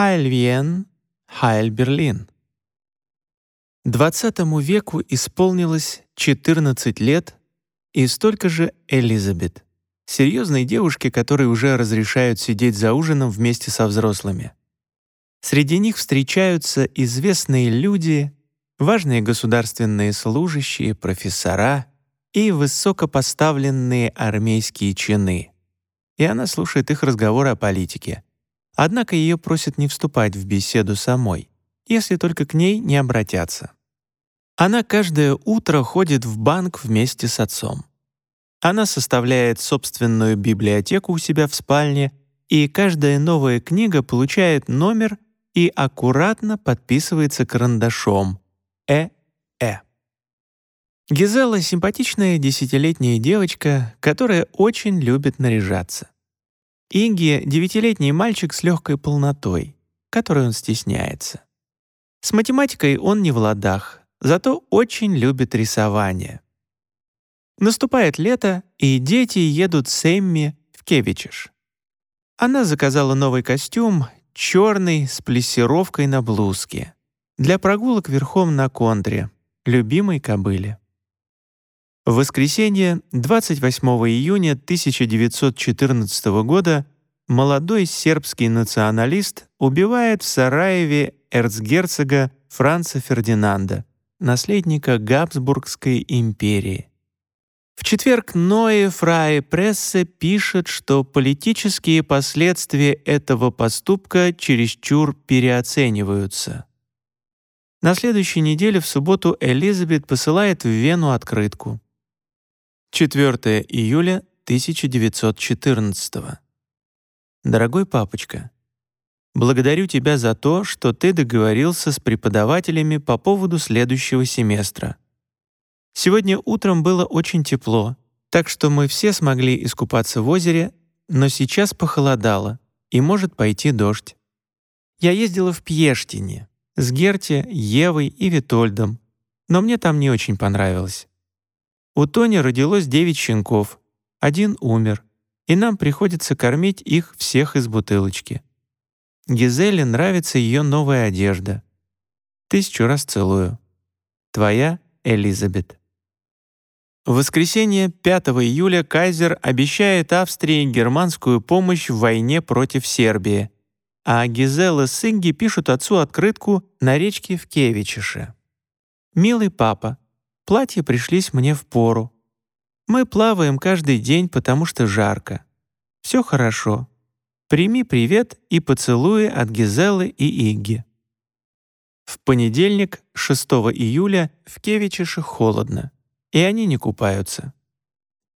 «Хайль Виен, Хайль Берлин». XX веку исполнилось 14 лет и столько же Элизабет, серьезной девушке, которой уже разрешают сидеть за ужином вместе со взрослыми. Среди них встречаются известные люди, важные государственные служащие, профессора и высокопоставленные армейские чины. И она слушает их разговоры о политике. Однако ее просят не вступать в беседу самой, если только к ней не обратятся. Она каждое утро ходит в банк вместе с отцом. Она составляет собственную библиотеку у себя в спальне, и каждая новая книга получает номер и аккуратно подписывается карандашом «Э-Э». Гизела — симпатичная десятилетняя девочка, которая очень любит наряжаться. Инги — девятилетний мальчик с легкой полнотой, которой он стесняется. С математикой он не в ладах, зато очень любит рисование. Наступает лето, и дети едут с Эмми в Кевичиш. Она заказала новый костюм, черный, с плессировкой на блузке, для прогулок верхом на контре, любимой кобыле. В воскресенье, 28 июня 1914 года, молодой сербский националист убивает в Сараеве эрцгерцога Франца Фердинанда, наследника Габсбургской империи. В четверг Ноэ Фрай Прессе пишет, что политические последствия этого поступка чересчур переоцениваются. На следующей неделе в субботу Элизабет посылает в Вену открытку. 4 июля 1914 Дорогой папочка, Благодарю тебя за то, что ты договорился с преподавателями по поводу следующего семестра. Сегодня утром было очень тепло, так что мы все смогли искупаться в озере, но сейчас похолодало, и может пойти дождь. Я ездила в Пьештине с Герти, Евой и Витольдом, но мне там не очень понравилось. У Тони родилось девять щенков, один умер, и нам приходится кормить их всех из бутылочки. Гизеле нравится ее новая одежда. Тысячу раз целую. Твоя Элизабет. В воскресенье 5 июля Кайзер обещает Австрии германскую помощь в войне против Сербии, а Гизела с Инги пишут отцу открытку на речке в Кевичише. «Милый папа, платья пришлись мне в пору. Мы плаваем каждый день, потому что жарко. Все хорошо. Прими привет и поцелуи от Гизелы и Игги. В понедельник, 6 июля, в Кевичише холодно, и они не купаются.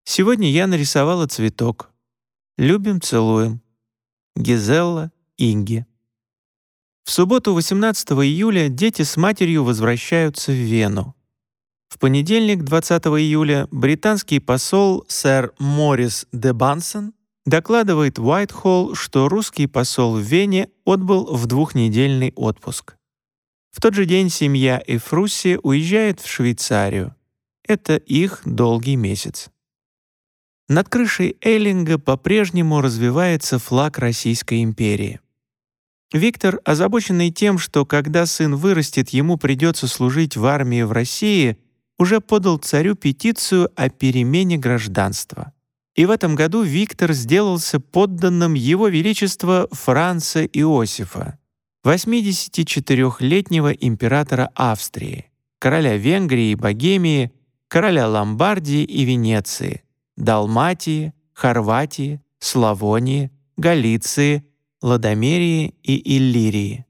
Сегодня я нарисовала цветок. Любим, целуем. Гизелла, Инги. В субботу, 18 июля, дети с матерью возвращаются в Вену. В понедельник, 20 июля, британский посол сэр Моррис де Бансон докладывает Уайтхолл, что русский посол в Вене отбыл в двухнедельный отпуск. В тот же день семья Эфрусси уезжает в Швейцарию. Это их долгий месяц. Над крышей Эйлинга по-прежнему развивается флаг Российской империи. Виктор, озабоченный тем, что когда сын вырастет, ему придется служить в армии в России, уже подал царю петицию о перемене гражданства. И в этом году Виктор сделался подданным Его Величества Франца Иосифа, 84-летнего императора Австрии, короля Венгрии и Богемии, короля Ломбардии и Венеции, Далматии, Хорватии, Славонии, Галиции, Ладомерии и Иллирии,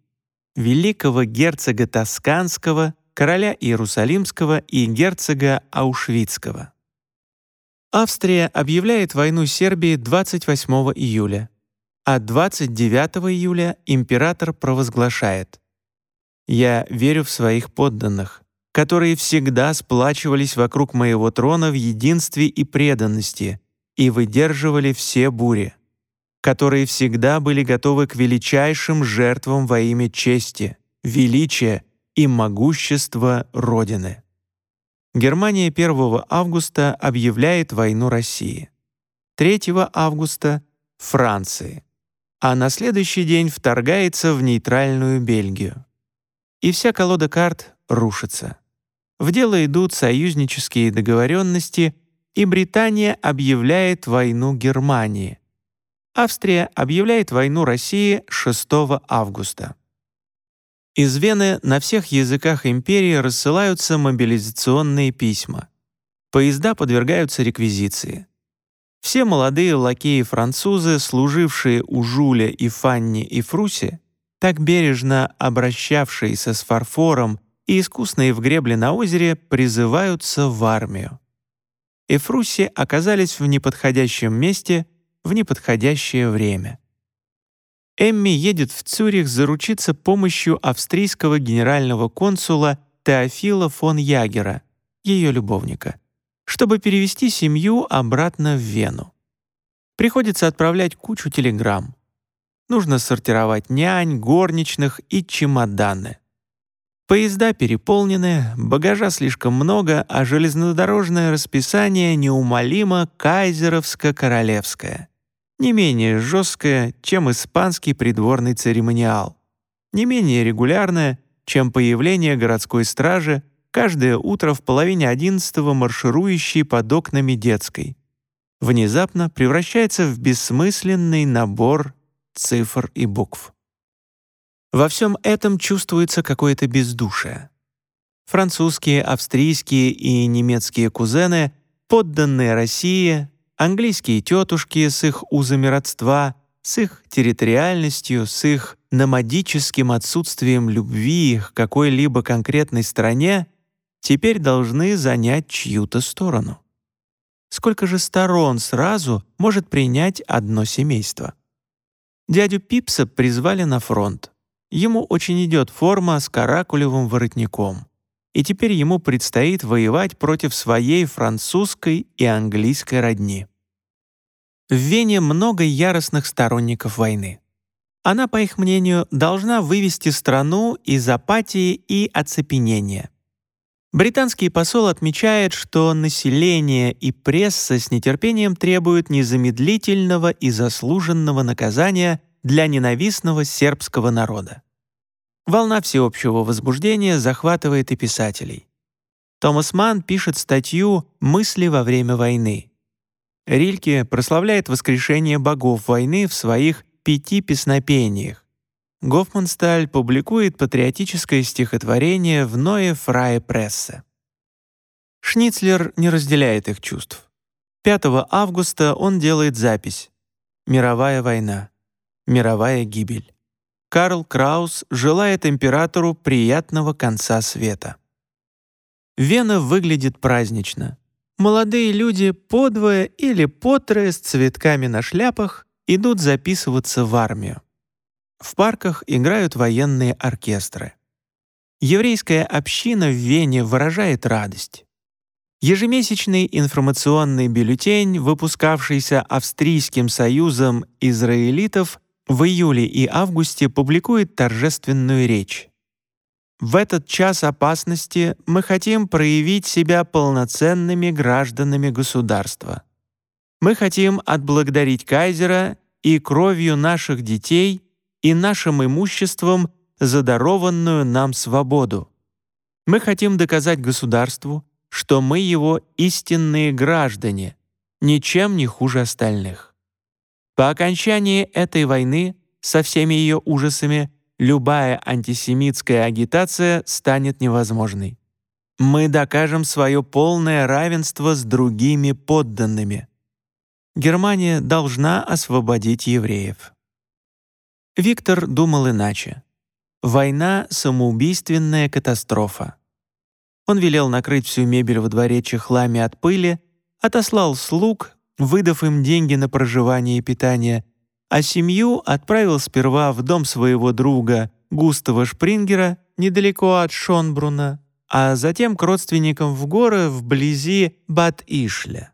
великого герцога Тосканского, короля Иерусалимского и герцога Аушвицкого. Австрия объявляет войну Сербии 28 июля, а 29 июля император провозглашает «Я верю в своих подданных, которые всегда сплачивались вокруг моего трона в единстве и преданности и выдерживали все бури, которые всегда были готовы к величайшим жертвам во имя чести, величия и могущества Родины». Германия 1 августа объявляет войну России. 3 августа — Франции. а на следующий день вторгается в нейтральную Бельгию. И вся колода карт рушится. В дело идут союзнические договоренности, и Британия объявляет войну Германии. Австрия объявляет войну России 6 августа. Из Вены на всех языках империи рассылаются мобилизационные письма. Поезда подвергаются реквизиции. Все молодые лакеи-французы, служившие у Жуля и Фанни и Фруси, так бережно обращавшиеся с фарфором и искусные в гребле на озере, призываются в армию. И Фруси оказались в неподходящем месте в неподходящее время. Эмми едет в Цюрих заручиться помощью австрийского генерального консула Теофила фон Ягера, ее любовника чтобы перевести семью обратно в Вену. Приходится отправлять кучу телеграмм. Нужно сортировать нянь, горничных и чемоданы. Поезда переполнены, багажа слишком много, а железнодорожное расписание неумолимо кайзеровско-королевское. Не менее жесткое, чем испанский придворный церемониал. Не менее регулярное, чем появление городской стражи каждое утро в половине одиннадцатого марширующий под окнами детской. Внезапно превращается в бессмысленный набор цифр и букв. Во всем этом чувствуется какое-то бездушие. Французские, австрийские и немецкие кузены, подданные России, английские тетушки с их узами родства, с их территориальностью, с их номадическим отсутствием любви к какой-либо конкретной стране теперь должны занять чью-то сторону. Сколько же сторон сразу может принять одно семейство? Дядю Пипса призвали на фронт. Ему очень идет форма с каракулевым воротником. И теперь ему предстоит воевать против своей французской и английской родни. В Вене много яростных сторонников войны. Она, по их мнению, должна вывести страну из апатии и оцепенения. Британский посол отмечает, что население и пресса с нетерпением требуют незамедлительного и заслуженного наказания для ненавистного сербского народа. Волна всеобщего возбуждения захватывает и писателей. Томас Манн пишет статью «Мысли во время войны». Рильке прославляет воскрешение богов войны в своих пяти песнопениях, Гофмансталь публикует патриотическое стихотворение в Ное Фрае Прессе. Шницлер не разделяет их чувств. 5 августа он делает запись «Мировая война. Мировая гибель». Карл Краус желает императору приятного конца света. Вена выглядит празднично. Молодые люди подвое или потрое с цветками на шляпах идут записываться в армию. В парках играют военные оркестры. Еврейская община в Вене выражает радость. Ежемесячный информационный бюллетень, выпускавшийся Австрийским союзом израилитов, в июле и августе публикует торжественную речь. В этот час опасности мы хотим проявить себя полноценными гражданами государства. Мы хотим отблагодарить кайзера и кровью наших детей и нашим имуществом задарованную нам свободу. Мы хотим доказать государству, что мы его истинные граждане, ничем не хуже остальных. По окончании этой войны со всеми ее ужасами любая антисемитская агитация станет невозможной. Мы докажем свое полное равенство с другими подданными. Германия должна освободить евреев. Виктор думал иначе. Война — самоубийственная катастрофа. Он велел накрыть всю мебель во дворе чехлами от пыли, отослал слуг, выдав им деньги на проживание и питание, а семью отправил сперва в дом своего друга Густава Шпрингера недалеко от Шонбруна, а затем к родственникам в горы вблизи Бат-Ишля.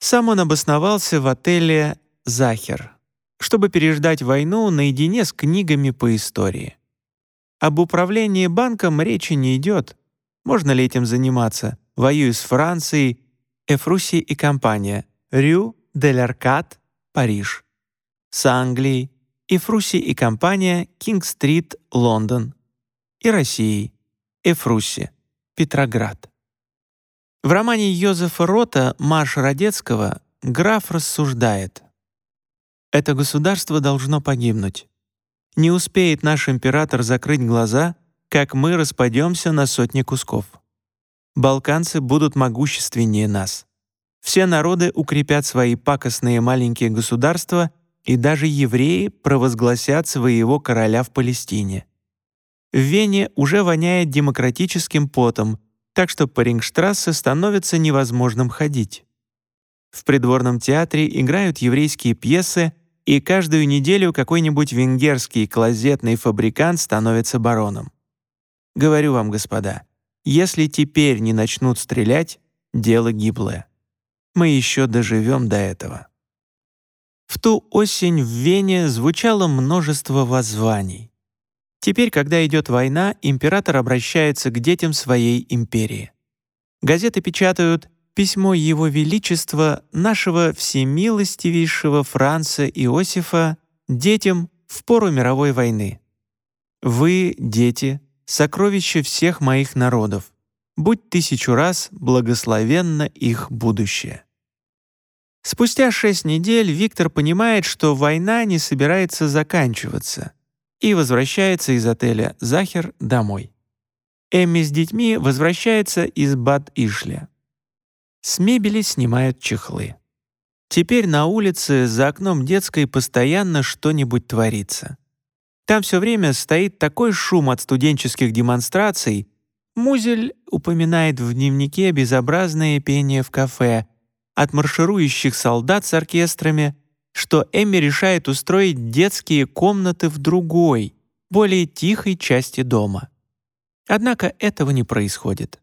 Сам он обосновался в отеле «Захер» чтобы переждать войну наедине с книгами по истории. Об управлении банком речи не идет. Можно ли этим заниматься? Воюю с Францией, Эфруси и компания, Рю, Дель Аркад, Париж. С Англией, Эфруси и компания Кинг-стрит, Лондон. И Россией Эфруси, Петроград. В романе Йозефа Рота «Марш Родецкого» граф рассуждает. «Это государство должно погибнуть. Не успеет наш император закрыть глаза, как мы распадемся на сотни кусков. Балканцы будут могущественнее нас. Все народы укрепят свои пакостные маленькие государства, и даже евреи провозгласят своего короля в Палестине. В Вене уже воняет демократическим потом, так что по Рингштрассе становится невозможным ходить. В придворном театре играют еврейские пьесы, и каждую неделю какой-нибудь венгерский клозетный фабрикант становится бароном. Говорю вам, господа, если теперь не начнут стрелять, дело гиблое. Мы еще доживем до этого. В ту осень в Вене звучало множество воззваний. Теперь, когда идет война, император обращается к детям своей империи. Газеты печатают письмо Его Величества, нашего всемилостивейшего Франца Иосифа, детям в пору мировой войны. Вы, дети, сокровище всех моих народов. Будь тысячу раз благословенно их будущее. Спустя шесть недель Виктор понимает, что война не собирается заканчиваться — и возвращается из отеля «Захер» домой. Эмми с детьми возвращается из Бад-Ишля. С мебели снимают чехлы. Теперь на улице за окном детской постоянно что-нибудь творится. Там все время стоит такой шум от студенческих демонстраций. Музель упоминает в дневнике безобразное пение в кафе, от марширующих солдат с оркестрами что Эмми решает устроить детские комнаты в другой, более тихой части дома. Однако этого не происходит.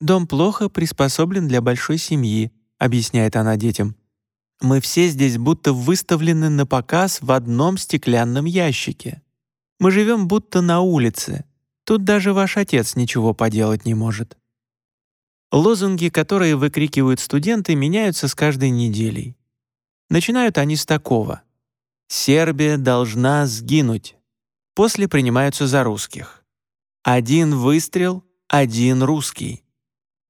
«Дом плохо приспособлен для большой семьи», — объясняет она детям. «Мы все здесь будто выставлены на показ в одном стеклянном ящике. Мы живем будто на улице. Тут даже ваш отец ничего поделать не может». Лозунги, которые выкрикивают студенты, меняются с каждой неделей. Начинают они с такого. «Сербия должна сгинуть». После принимаются за русских. «Один выстрел, один русский».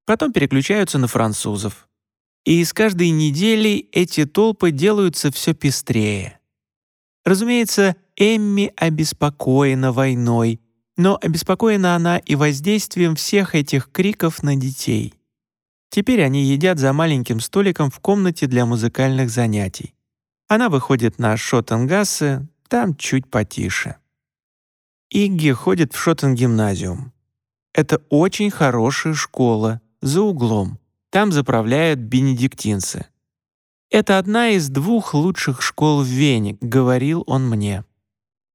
Потом переключаются на французов. И с каждой недели эти толпы делаются все пестрее. Разумеется, Эмми обеспокоена войной, но обеспокоена она и воздействием всех этих криков на детей. Теперь они едят за маленьким столиком в комнате для музыкальных занятий. Она выходит на Шоттенгассе, там чуть потише. Игги ходит в Шоттенгимназиум. Это очень хорошая школа, за углом. Там заправляют бенедиктинцы. «Это одна из двух лучших школ в Вене», — говорил он мне.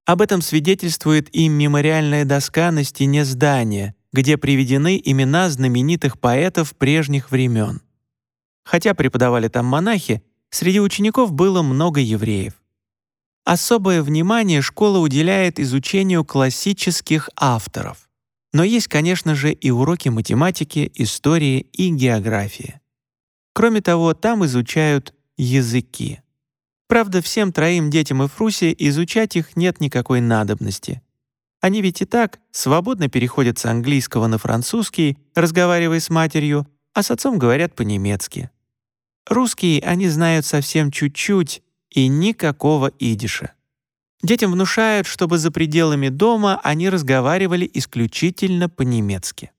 Об этом свидетельствует и мемориальная доска на стене здания, где приведены имена знаменитых поэтов прежних времен. Хотя преподавали там монахи, среди учеников было много евреев. Особое внимание школа уделяет изучению классических авторов. Но есть, конечно же, и уроки математики, истории и географии. Кроме того, там изучают языки. Правда, всем троим детям и Фрусе изучать их нет никакой надобности. Они ведь и так свободно переходят с английского на французский, разговаривая с матерью, а с отцом говорят по-немецки. Русский они знают совсем чуть-чуть и никакого идиша. Детям внушают, чтобы за пределами дома они разговаривали исключительно по-немецки.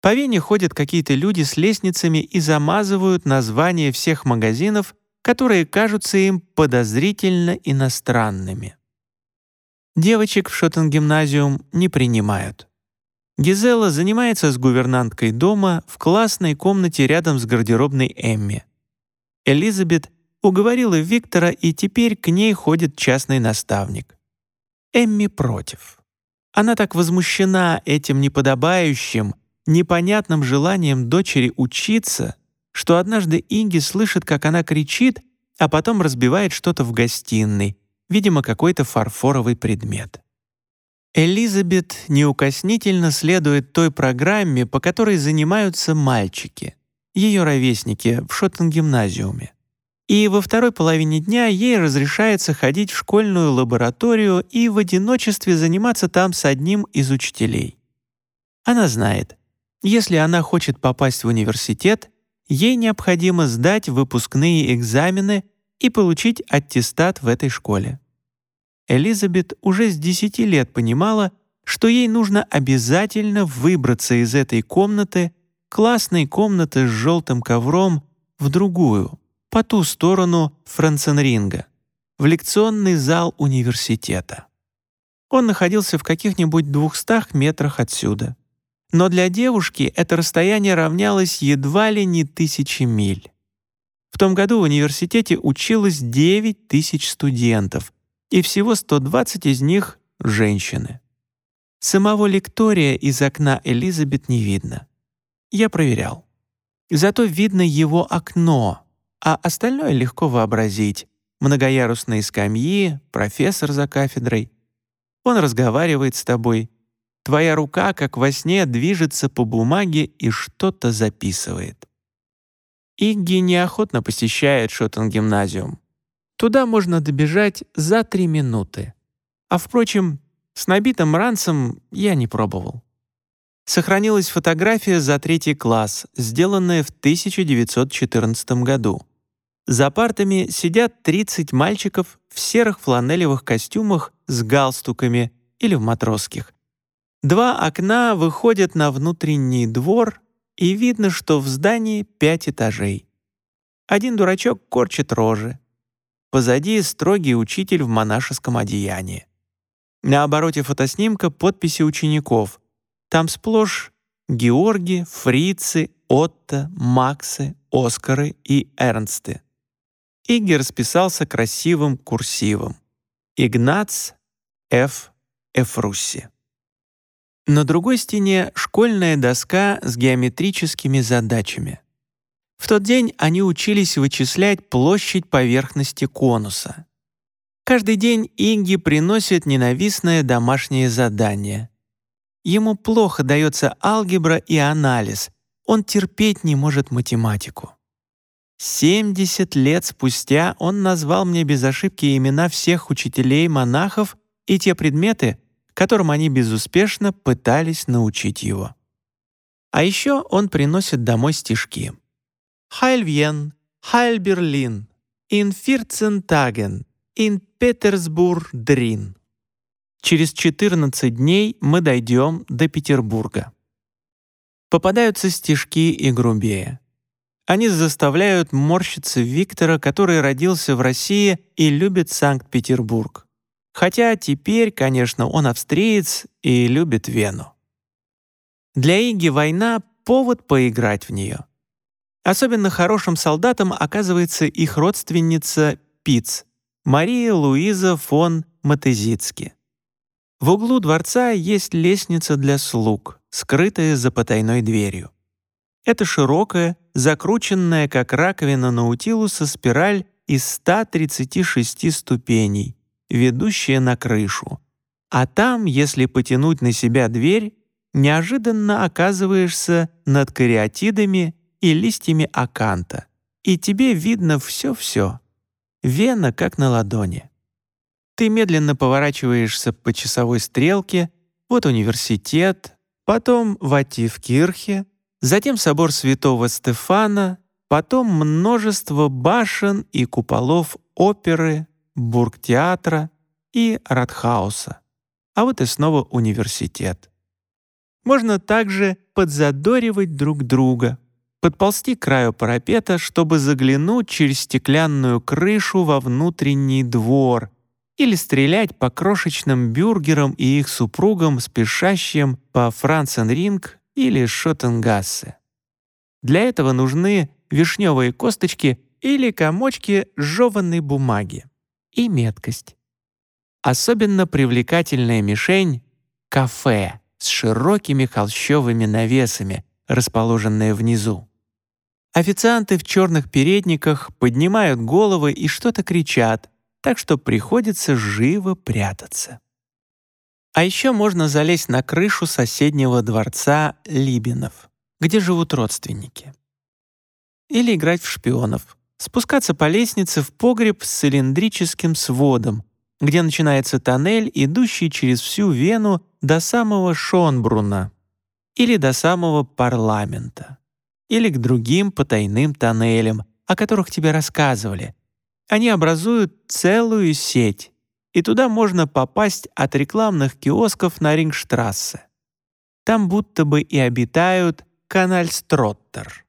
По Вене ходят какие-то люди с лестницами и замазывают названия всех магазинов, которые кажутся им подозрительно иностранными. Девочек в Шоттенгимназиум не принимают. Гизела занимается с гувернанткой дома в классной комнате рядом с гардеробной Эмми. Элизабет уговорила Виктора, и теперь к ней ходит частный наставник. Эмми против. Она так возмущена этим неподобающим, непонятным желанием дочери учиться, что однажды Инги слышит, как она кричит, а потом разбивает что-то в гостиной, видимо, какой-то фарфоровый предмет. Элизабет неукоснительно следует той программе, по которой занимаются мальчики, ее ровесники в Шоттенгимназиуме. И во второй половине дня ей разрешается ходить в школьную лабораторию и в одиночестве заниматься там с одним из учителей. Она знает, если она хочет попасть в университет, ей необходимо сдать выпускные экзамены и получить аттестат в этой школе. Элизабет уже с 10 лет понимала, что ей нужно обязательно выбраться из этой комнаты, классной комнаты с желтым ковром, в другую, по ту сторону Франценринга, в лекционный зал университета. Он находился в каких-нибудь двухстах метрах отсюда. Но для девушки это расстояние равнялось едва ли не тысячи миль. В том году в университете училось 9 тысяч студентов, и всего 120 из них — женщины. Самого лектория из окна Элизабет не видно. Я проверял. Зато видно его окно, а остальное легко вообразить. Многоярусные скамьи, профессор за кафедрой. Он разговаривает с тобой. Твоя рука, как во сне, движется по бумаге и что-то записывает. Игги неохотно посещает Шоттон-гимназиум. Туда можно добежать за три минуты. А впрочем, с набитым ранцем я не пробовал. Сохранилась фотография за третий класс, сделанная в 1914 году. За партами сидят 30 мальчиков в серых фланелевых костюмах с галстуками или в матросских. Два окна выходят на внутренний двор, и видно, что в здании пять этажей. Один дурачок корчит рожи. Позади строгий учитель в монашеском одеянии. На обороте фотоснимка подписи учеников. Там сплошь Георги, Фрицы, Отто, Максы, Оскары и Эрнсты. Игги расписался красивым курсивом. Игнац Ф. Эфрусси. На другой стене школьная доска с геометрическими задачами. В тот день они учились вычислять площадь поверхности конуса. Каждый день Инги приносит ненавистное домашнее задание. Ему плохо дается алгебра и анализ, он терпеть не может математику. 70 лет спустя он назвал мне без ошибки имена всех учителей-монахов и те предметы, которым они безуспешно пытались научить его. А еще он приносит домой стишки. «Хайль Вьен, Хайль Берлин, ин Фирцентаген, ин Петерсбург Дрин». Через 14 дней мы дойдем до Петербурга. Попадаются стишки и грубее. Они заставляют морщиться Виктора, который родился в России и любит Санкт-Петербург. Хотя теперь, конечно, он австриец и любит Вену. Для Иги война — повод поиграть в нее. Особенно хорошим солдатом оказывается их родственница Пиц, Мария Луиза фон Матезицки. В углу дворца есть лестница для слуг, скрытая за потайной дверью. Это широкая, закрученная, как раковина Наутилуса, спираль из 136 ступеней, ведущая на крышу. А там, если потянуть на себя дверь, неожиданно оказываешься над кариатидами и листьями аканта, и тебе видно все-все. Вена как на ладони. Ты медленно поворачиваешься по часовой стрелке, вот университет, потом Вативкирхе, затем собор святого Стефана, потом множество башен и куполов оперы, бургтеатра и Радхауса. А вот и снова университет. Можно также подзадоривать друг друга, подползти к краю парапета, чтобы заглянуть через стеклянную крышу во внутренний двор или стрелять по крошечным бюргерам и их супругам, спешащим по Франсенринг или Шоттенгассе. Для этого нужны вишневые косточки или комочки жеванной бумаги и меткость. Особенно привлекательная мишень — кафе с широкими холщовыми навесами, расположенное внизу. Официанты в черных передниках поднимают головы и что-то кричат, так что приходится живо прятаться. А еще можно залезть на крышу соседнего дворца Либинов, где живут родственники. Или играть в шпионов, спускаться по лестнице в погреб с цилиндрическим сводом, где начинается тоннель, идущий через всю Вену до самого Шонбруна или до самого парламента, или к другим потайным тоннелям, о которых тебе рассказывали. Они образуют целую сеть, и туда можно попасть от рекламных киосков на Рингштрассе. Там будто бы и обитают канальстроттер.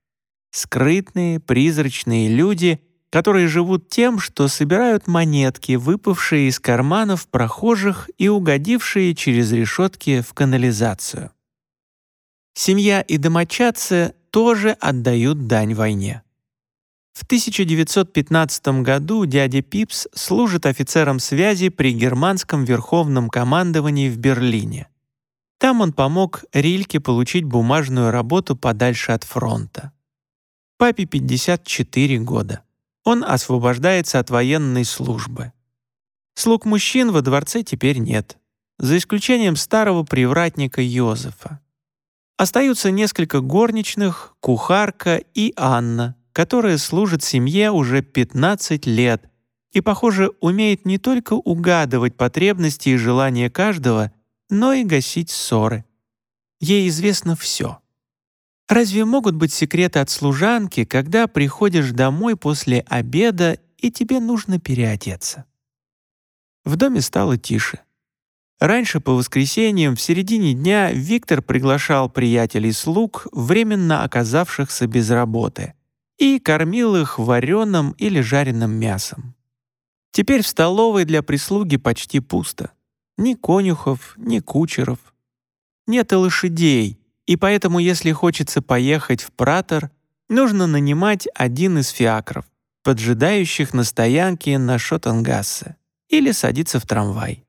Скрытные, призрачные люди, которые живут тем, что собирают монетки, выпавшие из карманов прохожих и угодившие через решетки в канализацию. Семья и домочадцы тоже отдают дань войне. В 1915 году дядя Пипс служит офицером связи при германском верховном командовании в Берлине. Там он помог Рильке получить бумажную работу подальше от фронта. Папе 54 года. Он освобождается от военной службы. Слуг мужчин во дворце теперь нет, за исключением старого привратника Йозефа. Остаются несколько горничных, кухарка и Анна, которая служит семье уже 15 лет и, похоже, умеет не только угадывать потребности и желания каждого, но и гасить ссоры. Ей известно все. Разве могут быть секреты от служанки, когда приходишь домой после обеда и тебе нужно переодеться? В доме стало тише. Раньше по воскресеньям в середине дня Виктор приглашал приятелей слуг, временно оказавшихся без работы, и кормил их вареным или жареным мясом. Теперь в столовой для прислуги почти пусто. Ни конюхов, ни кучеров. Нет и лошадей, и поэтому, если хочется поехать в Пратор, нужно нанимать один из фиакров, поджидающих на стоянке на Шотангассе, или садиться в трамвай.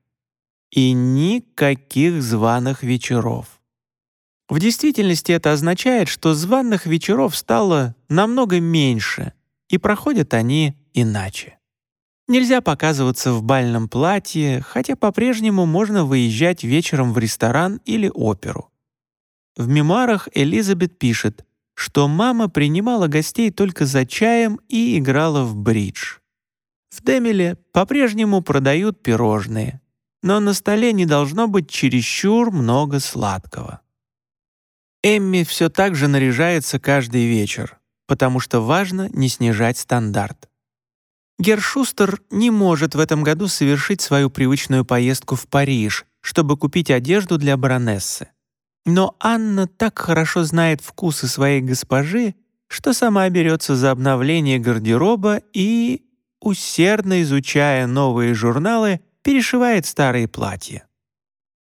И никаких званых вечеров. В действительности это означает, что званых вечеров стало намного меньше, и проходят они иначе. Нельзя показываться в бальном платье, хотя по-прежнему можно выезжать вечером в ресторан или оперу. В мемуарах Элизабет пишет, что мама принимала гостей только за чаем и играла в бридж. В Демеле по-прежнему продают пирожные, но на столе не должно быть чересчур много сладкого. Эмми все так же наряжается каждый вечер, потому что важно не снижать стандарт. Гершустер не может в этом году совершить свою привычную поездку в Париж, чтобы купить одежду для баронессы. Но Анна так хорошо знает вкусы своей госпожи, что сама берется за обновление гардероба и, усердно изучая новые журналы, перешивает старые платья.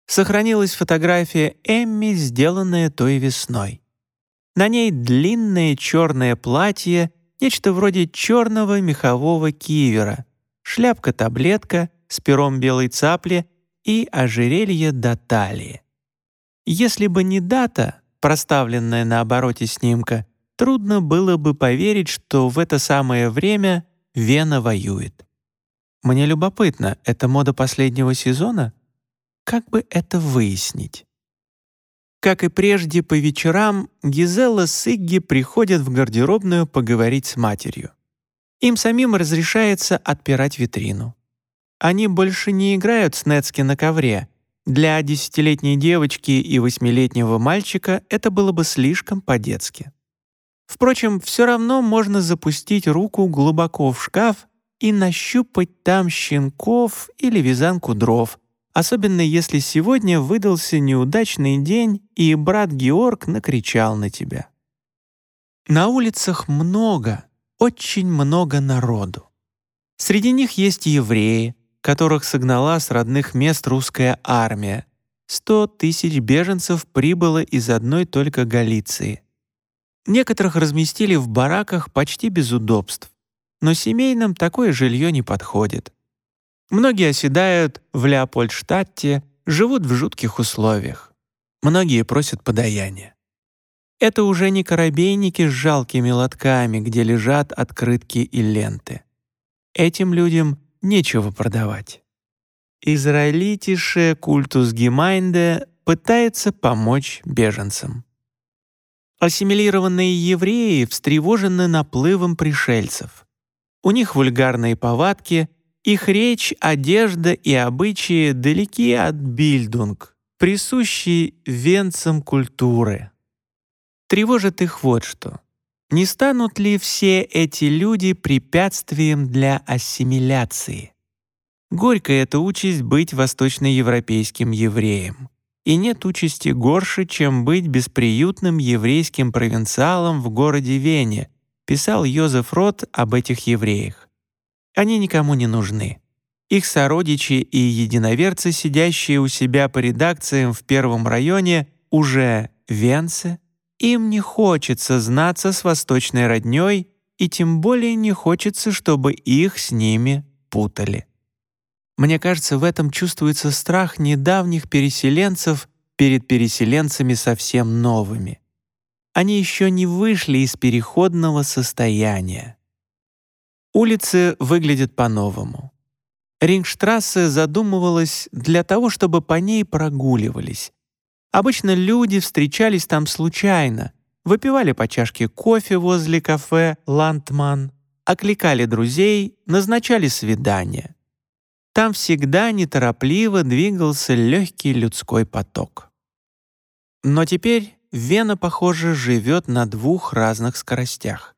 Сохранилась фотография Эмми, сделанная той весной. На ней длинное черное платье Нечто вроде черного мехового кивера, шляпка-таблетка с пером белой цапли и ожерелье до талии. Если бы не дата, проставленная на обороте снимка, трудно было бы поверить, что в это самое время Вена воюет. Мне любопытно, это мода последнего сезона? Как бы это выяснить? Как и прежде по вечерам, Гизела с Игги приходят в гардеробную поговорить с матерью. Им самим разрешается отпирать витрину. Они больше не играют с Нецки на ковре. Для десятилетней девочки и восьмилетнего мальчика это было бы слишком по-детски. Впрочем, все равно можно запустить руку глубоко в шкаф и нащупать там щенков или вязанку дров, особенно если сегодня выдался неудачный день и брат Георг накричал на тебя. На улицах много, очень много народу. Среди них есть евреи, которых согнала с родных мест русская армия. Сто тысяч беженцев прибыло из одной только Галиции. Некоторых разместили в бараках почти без удобств, но семейным такое жилье не подходит. Многие оседают в Леопольдштадте, живут в жутких условиях. Многие просят подаяния. Это уже не коробейники с жалкими лотками, где лежат открытки и ленты. Этим людям нечего продавать. Israelitische Kultusgemeinde пытается помочь беженцам. Ассимилированные евреи встревожены наплывом пришельцев. У них вульгарные повадки, их речь, одежда и обычаи далеки от бильдунг, присущей венцам культуры. Тревожит их вот что. Не станут ли все эти люди препятствием для ассимиляции? Горькая эта участь быть восточноевропейским евреем. И нет участи горше, чем быть бесприютным еврейским провинциалом в городе Вене, писал Йозеф Рот об этих евреях. Они никому не нужны. Их сородичи и единоверцы, сидящие у себя по редакциям в первом районе, уже венцы, им не хочется знаться с восточной роднёй, и тем более не хочется, чтобы их с ними путали. Мне кажется, в этом чувствуется страх недавних переселенцев перед переселенцами совсем новыми. Они еще не вышли из переходного состояния. Улицы выглядят по-новому. Рингштрассе задумывалась для того, чтобы по ней прогуливались. Обычно люди встречались там случайно, выпивали по чашке кофе возле кафе «Ландман», окликали друзей, назначали свидания. Там всегда неторопливо двигался легкий людской поток. Но теперь Вена, похоже, живет на двух разных скоростях.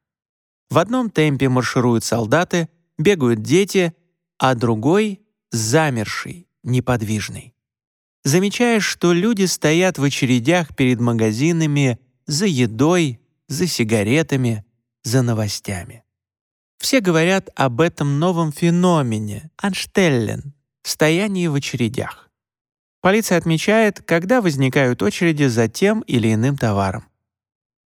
В одном темпе маршируют солдаты, бегают дети, а другой — замерший, неподвижный. Замечаешь, что люди стоят в очередях перед магазинами за едой, за сигаретами, за новостями. Все говорят об этом новом феномене «анштеллен» — стоянии в очередях. Полиция отмечает, когда возникают очереди за тем или иным товаром.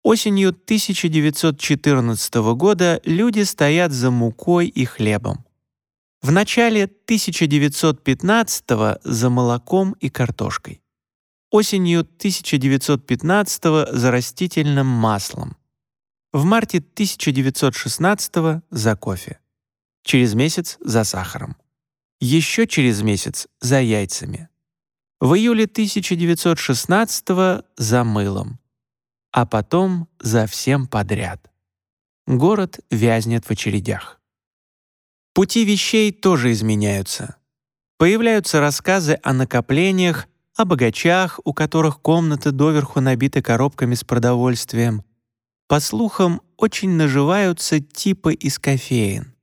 Осенью 1914 года люди стоят за мукой и хлебом. В начале 1915 за молоком и картошкой. Осенью 1915 за растительным маслом. В марте 1916 за кофе. Через месяц за сахаром. Еще через месяц за яйцами. В июле 1916 за мылом. А потом за всем подряд. Город вязнет в очередях. Пути вещей тоже изменяются. Появляются рассказы о накоплениях, о богачах, у которых комнаты доверху набиты коробками с продовольствием, по слухам, очень наживаются типы из кофеин.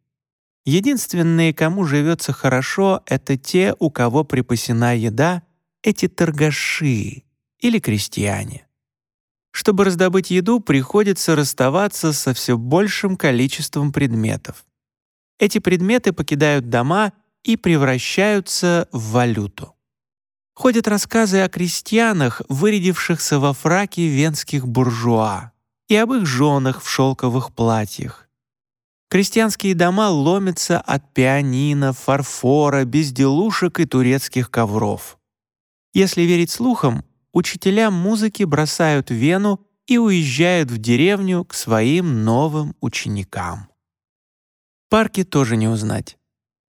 Единственные, кому живется хорошо, это те, у кого припасена еда, эти торгаши или крестьяне. Чтобы раздобыть еду, приходится расставаться со все большим количеством предметов. Эти предметы покидают дома и превращаются в валюту. Ходят рассказы о крестьянах, вырядившихся во фраке венских буржуа и об их женах в шелковых платьях. Крестьянские дома ломятся от пианино, фарфора, безделушек и турецких ковров. Если верить слухам, учителя музыки бросают Вену и уезжают в деревню к своим новым ученикам. Парки тоже не узнать.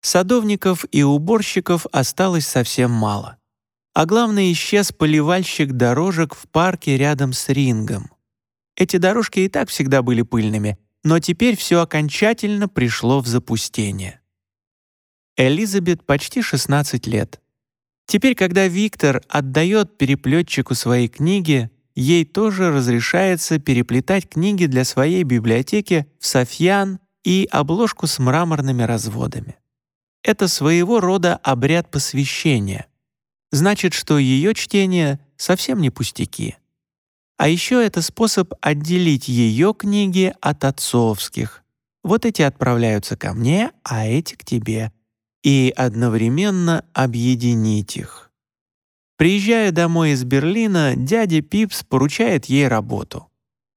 Садовников и уборщиков осталось совсем мало. А главное, исчез поливальщик дорожек в парке рядом с рингом. Эти дорожки и так всегда были пыльными, но теперь все окончательно пришло в запустение. Элизабет почти 16 лет. Теперь, когда Виктор отдает переплетчику свои книги, ей тоже разрешается переплетать книги для своей библиотеки в софьян и обложку с мраморными разводами. Это своего рода обряд посвящения. Значит, что ее чтение совсем не пустяки. А еще это способ отделить ее книги от отцовских. Вот эти отправляются ко мне, а эти к тебе. И одновременно объединить их. Приезжая домой из Берлина, дядя Пипс поручает ей работу.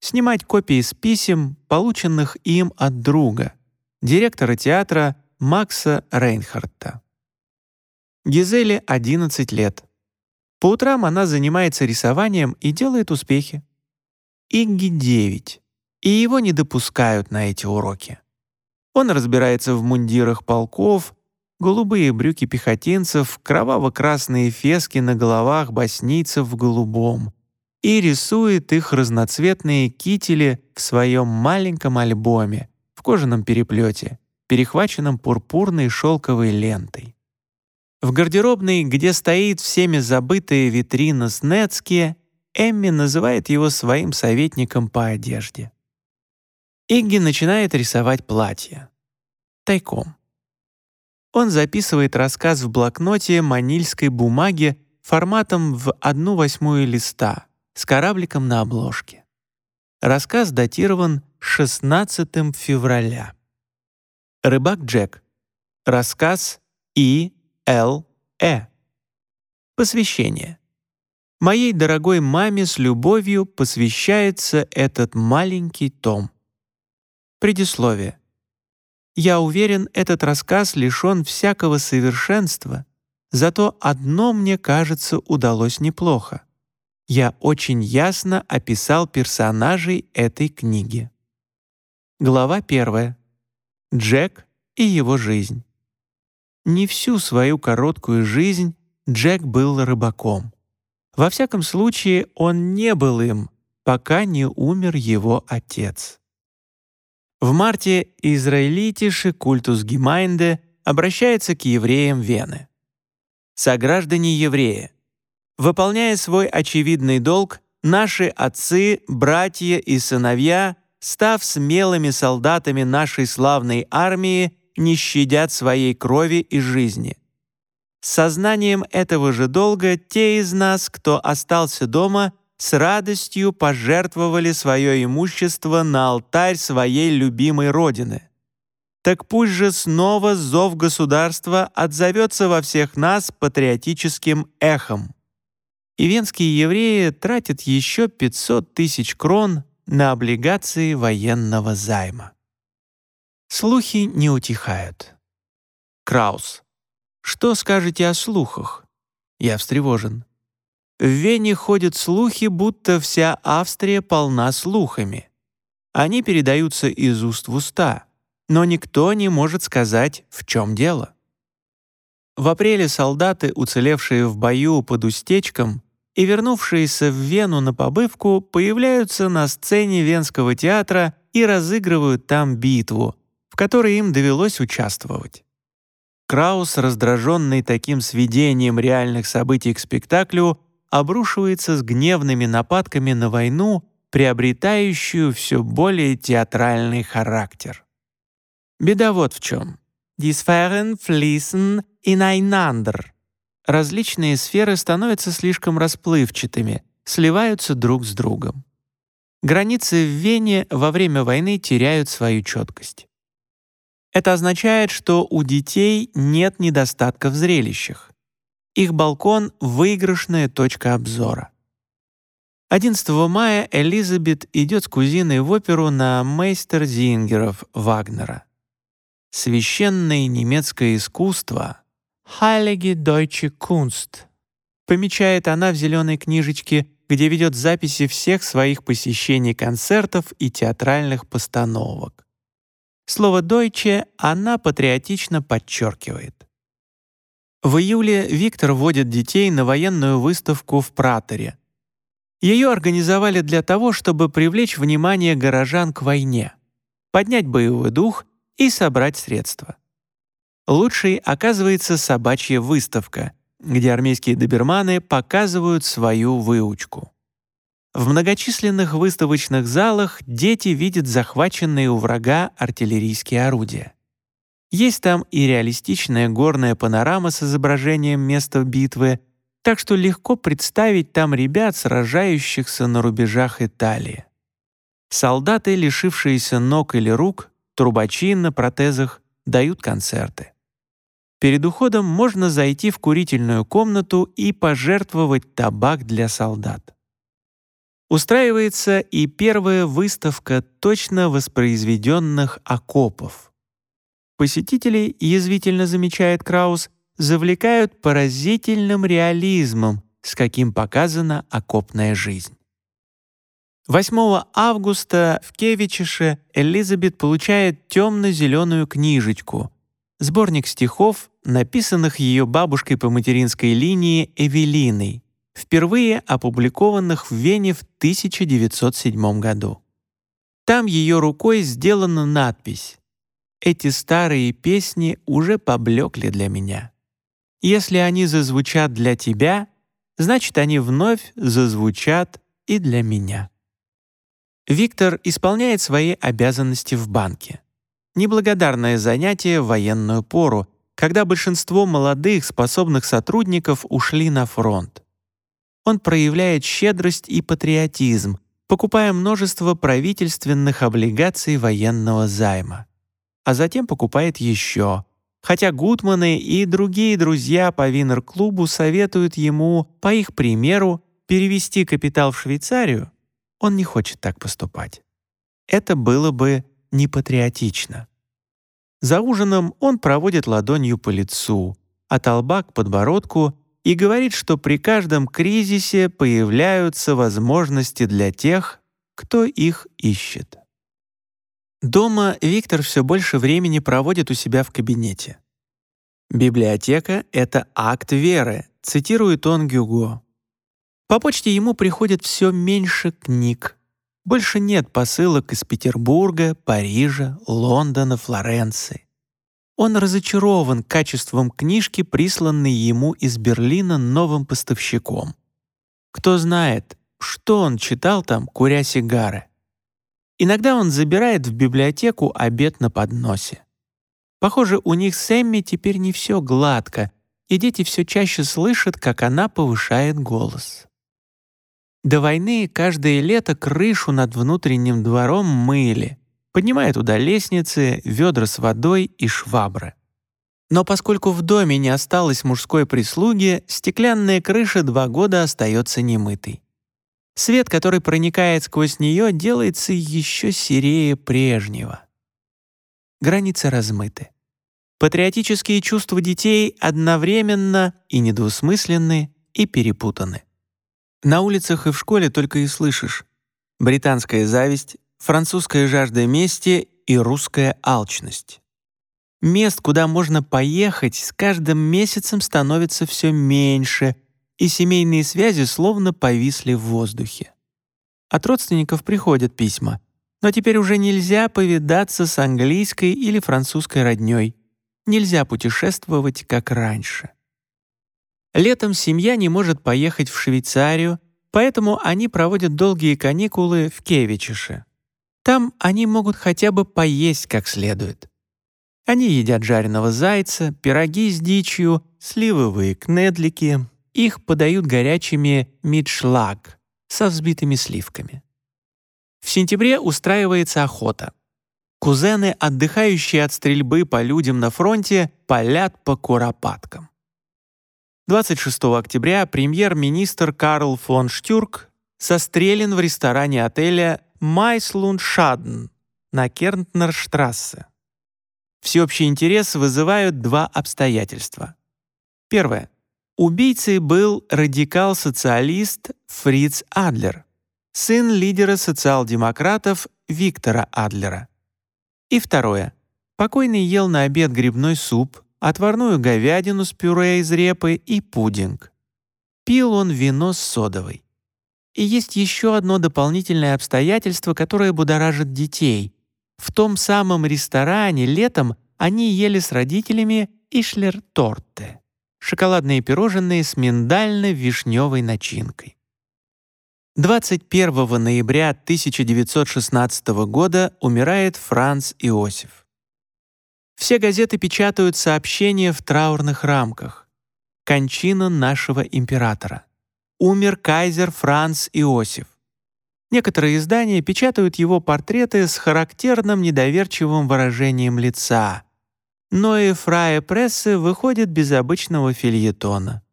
Снимать копии с писем, полученных им от друга, директора театра Макса Рейнхардта. Гизеле 11 лет. По утрам она занимается рисованием и делает успехи. Игги 9, и его не допускают на эти уроки. Он разбирается в мундирах полков, голубые брюки пехотинцев, кроваво-красные фески на головах боснийцев в голубом и рисует их разноцветные кители в своем маленьком альбоме в кожаном переплете, перехваченном пурпурной шелковой лентой. В гардеробной, где стоит всеми забытая витрина Снецки, Эмми называет его своим советником по одежде. Игги начинает рисовать платье. Тайком. Он записывает рассказ в блокноте манильской бумаги форматом в одну восьмую листа с корабликом на обложке. Рассказ датирован 16 февраля. Рыбак Джек. Рассказ И. Л. Э. Посвящение. Моей дорогой маме с любовью посвящается этот маленький том. Предисловие. Я уверен, этот рассказ лишен всякого совершенства, зато одно мне кажется удалось неплохо. Я очень ясно описал персонажей этой книги. Глава первая. Джек и его жизнь. Не всю свою короткую жизнь Джек был рыбаком. Во всяком случае, он не был им, пока не умер его отец. В марте Israelitische Kultusgemeinde обращается к евреям Вены. Сограждане евреи, выполняя свой очевидный долг, наши отцы, братья и сыновья, став смелыми солдатами нашей славной армии, не щадят своей крови и жизни. Сознанием этого же долга те из нас, кто остался дома, с радостью пожертвовали свое имущество на алтарь своей любимой Родины. Так пусть же снова зов государства отзовется во всех нас патриотическим эхом. И венские евреи тратят еще 500 тысяч крон на облигации военного займа. Слухи не утихают. Краус. Что скажете о слухах? Я встревожен. В Вене ходят слухи, будто вся Австрия полна слухами. Они передаются из уст в уста, но никто не может сказать, в чем дело. В апреле солдаты, уцелевшие в бою под Устечком и вернувшиеся в Вену на побывку, появляются на сцене Венского театра и разыгрывают там битву, в которой им довелось участвовать. Краус, раздраженный таким сведением реальных событий к спектаклю, обрушивается с гневными нападками на войну, приобретающую все более театральный характер. Беда вот в чем. Die Sphären fließen ineinander. Различные сферы становятся слишком расплывчатыми, сливаются друг с другом. Границы в Вене во время войны теряют свою четкость. Это означает, что у детей нет недостатка в зрелищах. Их балкон — выигрышная точка обзора. 11 мая Элизабет идет с кузиной в оперу на мейстер Зингеров Вагнера. Священное немецкое искусство «Heilige Deutsche Kunst» помечает она в зеленой книжечке, где ведет записи всех своих посещений концертов и театральных постановок. Слово «Deutsche» она патриотично подчеркивает. В июле Виктор водит детей на военную выставку в Праторе. Ее организовали для того, чтобы привлечь внимание горожан к войне, поднять боевой дух и собрать средства. Лучшей оказывается собачья выставка, где армейские доберманы показывают свою выучку. В многочисленных выставочных залах дети видят захваченные у врага артиллерийские орудия. Есть там и реалистичная горная панорама с изображением места битвы, так что легко представить там ребят, сражающихся на рубежах Италии. Солдаты, лишившиеся ног или рук, трубачи на протезах, дают концерты. Перед уходом можно зайти в курительную комнату и пожертвовать табак для солдат. Устраивается и первая выставка точно воспроизведенных окопов. Посетителей, язвительно замечает Краус, завлекают поразительным реализмом, с каким показана окопная жизнь. 8 августа в Кевичише Элизабет получает темно-зеленую книжечку, сборник стихов, написанных ее бабушкой по материнской линии Эвелиной, впервые опубликованных в Вене в 1907 году. Там ее рукой сделана надпись эти старые песни уже поблекли для меня. Если они зазвучат для тебя, значит, они вновь зазвучат и для меня. Виктор исполняет свои обязанности в банке. Неблагодарное занятие в военную пору, когда большинство молодых способных сотрудников ушли на фронт. Он проявляет щедрость и патриотизм, покупая множество правительственных облигаций военного займа. А затем покупает еще, хотя Гутманы и другие друзья по Винер-клубу советуют ему, по их примеру, перевести капитал в Швейцарию, он не хочет так поступать. Это было бы непатриотично. За ужином он проводит ладонью по лицу, от лба к подбородку и говорит, что при каждом кризисе появляются возможности для тех, кто их ищет. Дома Виктор все больше времени проводит у себя в кабинете. «Библиотека — это акт веры», — цитирует он Гюго. По почте ему приходит все меньше книг. Больше нет посылок из Петербурга, Парижа, Лондона, Флоренции. Он разочарован качеством книжки, присланной ему из Берлина новым поставщиком. Кто знает, что он читал там, куря сигары. Иногда он забирает в библиотеку обед на подносе. Похоже, у них с Эмми теперь не все гладко, и дети все чаще слышат, как она повышает голос. До войны каждое лето крышу над внутренним двором мыли, поднимая туда лестницы, ведра с водой и швабры. Но поскольку в доме не осталось мужской прислуги, стеклянная крыша два года остается немытой. Свет, который проникает сквозь нее, делается еще серее прежнего. Границы размыты. Патриотические чувства детей одновременно и недвусмысленны, и перепутаны. На улицах и в школе только и слышишь британская зависть, французская жажда мести и русская алчность. Мест, куда можно поехать, с каждым месяцем становится все меньше, и семейные связи словно повисли в воздухе. От родственников приходят письма, но теперь уже нельзя повидаться с английской или французской роднёй, нельзя путешествовать, как раньше. Летом семья не может поехать в Швейцарию, поэтому они проводят долгие каникулы в Кевичише. Там они могут хотя бы поесть как следует. Они едят жареного зайца, пироги с дичью, сливовые кнедлики. Их подают горячими мидшлаг со взбитыми сливками. В сентябре устраивается охота. Кузены, отдыхающие от стрельбы по людям на фронте, палят по куропаткам. 26 октября премьер-министр Карл фон Штюрк сострелен в ресторане отеля «Майслунд Шадн» на Кернтнерштрассе. Всеобщий интерес вызывают два обстоятельства. Первое. Убийцей был радикал-социалист Фриц Адлер, сын лидера социал-демократов Виктора Адлера. И второе. Покойный ел на обед грибной суп, отварную говядину с пюре из репы и пудинг. Пил он вино с содовой. И есть еще одно дополнительное обстоятельство, которое будоражит детей. В том самом ресторане летом они ели с родителями ишлер-торте — шоколадные пирожные с миндально-вишневой начинкой. 21 ноября 1916 года умирает Франц Иосиф. Все газеты печатают сообщения в траурных рамках. Кончина нашего императора. Умер кайзер Франц Иосиф. Некоторые издания печатают его портреты с характерным недоверчивым выражением лица. Neue Freie Presse выходит без обычного фельетона.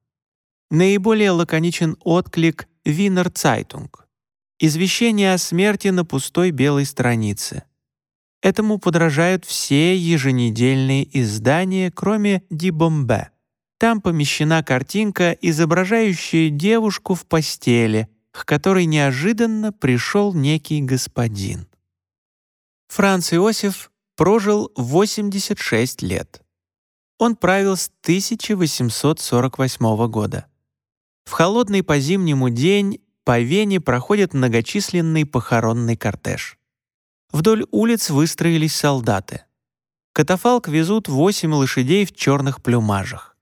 Наиболее лаконичен отклик «Wiener Zeitung» — извещение о смерти на пустой белой странице. Этому подражают все еженедельные издания, кроме «Ди Бомбе». Там помещена картинка, изображающая девушку в постели, к которой неожиданно пришел некий господин. Франц Иосиф прожил 86 лет. Он правил с 1848 года. В холодный по зимнему день по Вене проходит многочисленный похоронный кортеж. Вдоль улиц выстроились солдаты. катафалк везут восемь лошадей в черных плюмажах.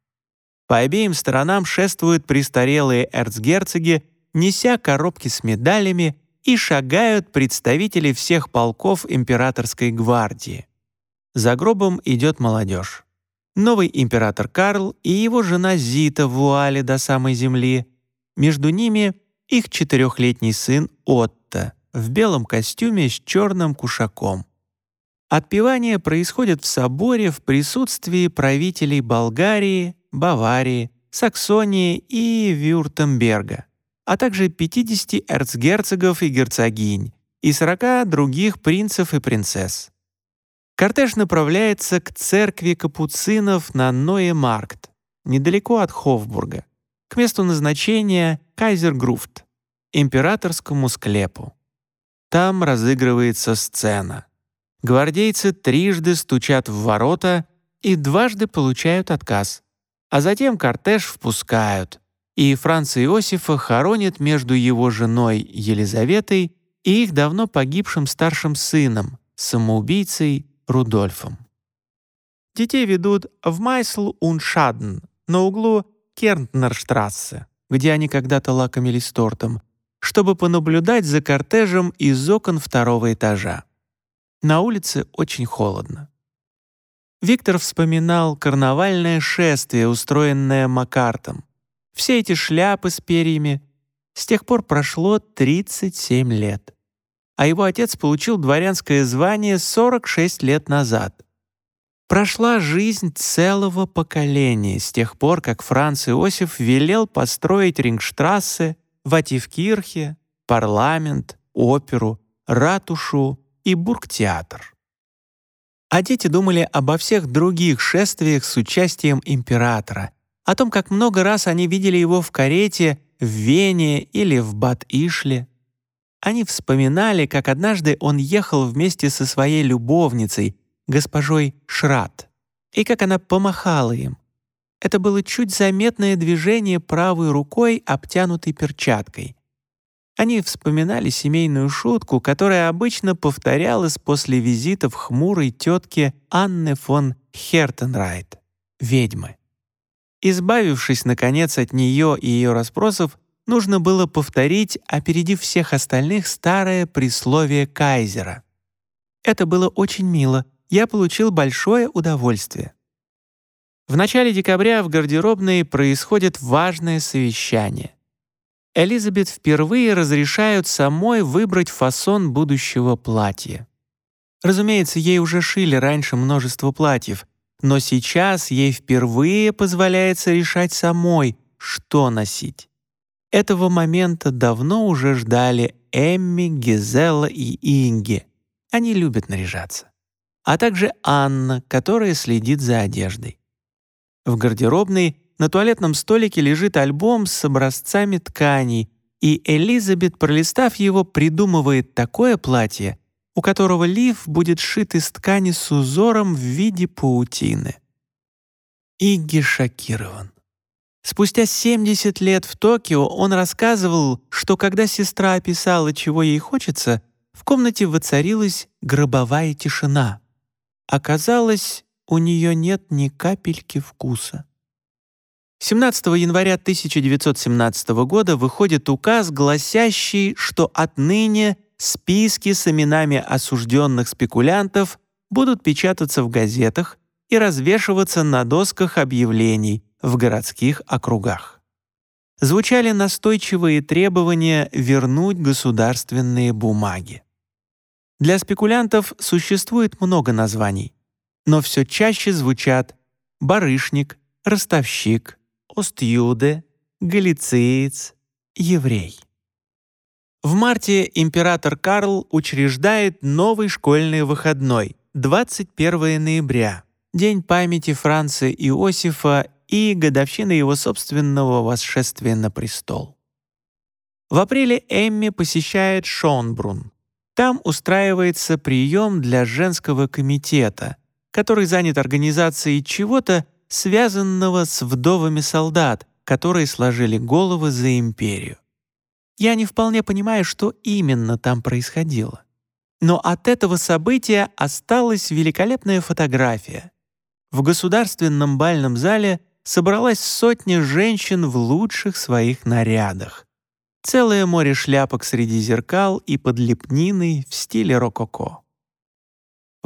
По обеим сторонам шествуют престарелые эрцгерцоги, неся коробки с медалями, и шагают представители всех полков императорской гвардии. За гробом идет молодежь. Новый император Карл и его жена Зита в вуале до самой земли. Между ними их четырехлетний сын Отто в белом костюме с черным кушаком. Отпевание происходит в соборе в присутствии правителей Болгарии, Баварии, Саксонии и Вюртемберга, а также 50 эрцгерцогов и герцогинь и 40 других принцев и принцесс. Кортеж направляется к церкви капуцинов на Ное-Маркт, недалеко от Хофбурга, к месту назначения Кайзергруфт, императорскому склепу. Там разыгрывается сцена. Гвардейцы трижды стучат в ворота и дважды получают отказ, а затем кортеж впускают, и Франца Иосифа хоронят между его женой Елизаветой и их давно погибшим старшим сыном, самоубийцей Рудольфом. Детей ведут в Майсл und Шаден на углу Кернтнерштрассе, где они когда-то лакомились тортом, чтобы понаблюдать за кортежем из окон второго этажа. На улице очень холодно. Виктор вспоминал карнавальное шествие, устроенное Макартом. Все эти шляпы с перьями. С тех пор прошло 37 лет а его отец получил дворянское звание 46 лет назад. Прошла жизнь целого поколения с тех пор, как Франц Иосиф велел построить Рингштрассе, Вативкирхе, парламент, оперу, ратушу и бургтеатр. А дети думали обо всех других шествиях с участием императора, о том, как много раз они видели его в карете в Вене или в Бат-Ишле. Они вспоминали, как однажды он ехал вместе со своей любовницей, госпожой Шрат, и как она помахала им. Это было чуть заметное движение правой рукой, обтянутой перчаткой. Они вспоминали семейную шутку, которая обычно повторялась после визитов хмурой тетки Анны фон Хертенрайт, ведьмы. Избавившись, наконец, от нее и ее расспросов, нужно было повторить, опередив всех остальных, старое присловие Кайзера. Это было очень мило, я получил большое удовольствие. В начале декабря в гардеробной происходит важное совещание. Элизабет впервые разрешают самой выбрать фасон будущего платья. Разумеется, ей уже шили раньше множество платьев, но сейчас ей впервые позволяется решать самой, что носить. Этого момента давно уже ждали Эмми, Гизела и Инги. Они любят наряжаться. А также Анна, которая следит за одеждой. В гардеробной на туалетном столике лежит альбом с образцами тканей, и Элизабет, пролистав его, придумывает такое платье, у которого лиф будет сшит из ткани с узором в виде паутины. Игги шокирован. Спустя 70 лет в Токио он рассказывал, что когда сестра описала, чего ей хочется, в комнате воцарилась гробовая тишина. Оказалось, у нее нет ни капельки вкуса. 17 января 1917 года выходит указ, гласящий, что отныне списки с именами осужденных спекулянтов будут печататься в газетах и развешиваться на досках объявлений, в городских округах. Звучали настойчивые требования вернуть государственные бумаги. Для спекулянтов существует много названий, но все чаще звучат барышник, ростовщик, остюде, галицеец, еврей. В марте император Карл учреждает новый школьный выходной — 21 ноября, День памяти Франца Иосифа и годовщина его собственного восшествия на престол. В апреле Эмми посещает Шонбрун. Там устраивается прием для женского комитета, который занят организацией чего-то, связанного с вдовами солдат, которые сложили головы за империю. Я не вполне понимаю, что именно там происходило. Но от этого события осталась великолепная фотография. В государственном бальном зале собралась сотня женщин в лучших своих нарядах. Целое море шляпок среди зеркал и под лепниной в стиле рококо.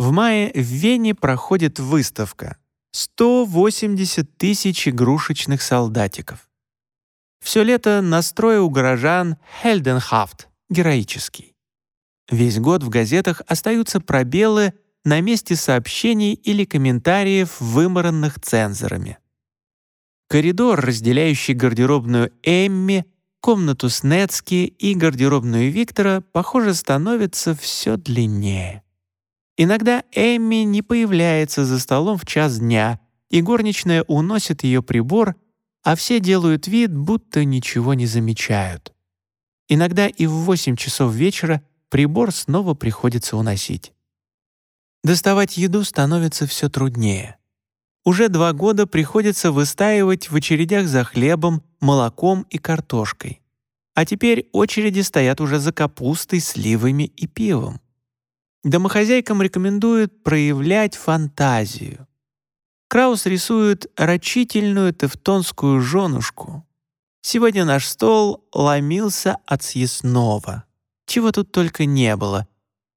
В мае в Вене проходит выставка 180 тысяч игрушечных солдатиков. Все лето настрой у горожан «Хельденхафт» — героический. Весь год в газетах остаются пробелы на месте сообщений или комментариев, вымаранных цензорами. Коридор, разделяющий гардеробную Эмми, комнату Снецки и гардеробную Виктора, похоже, становится все длиннее. Иногда Эмми не появляется за столом в час дня, и горничная уносит ее прибор, а все делают вид, будто ничего не замечают. Иногда и в 8 часов вечера прибор снова приходится уносить. Доставать еду становится все труднее. Уже два года приходится выстаивать в очередях за хлебом, молоком и картошкой. А теперь очереди стоят уже за капустой, сливами и пивом. Домохозяйкам рекомендуют проявлять фантазию. Краус рисует рачительную тевтонскую женушку. Сегодня наш стол ломился от съестного. Чего тут только не было.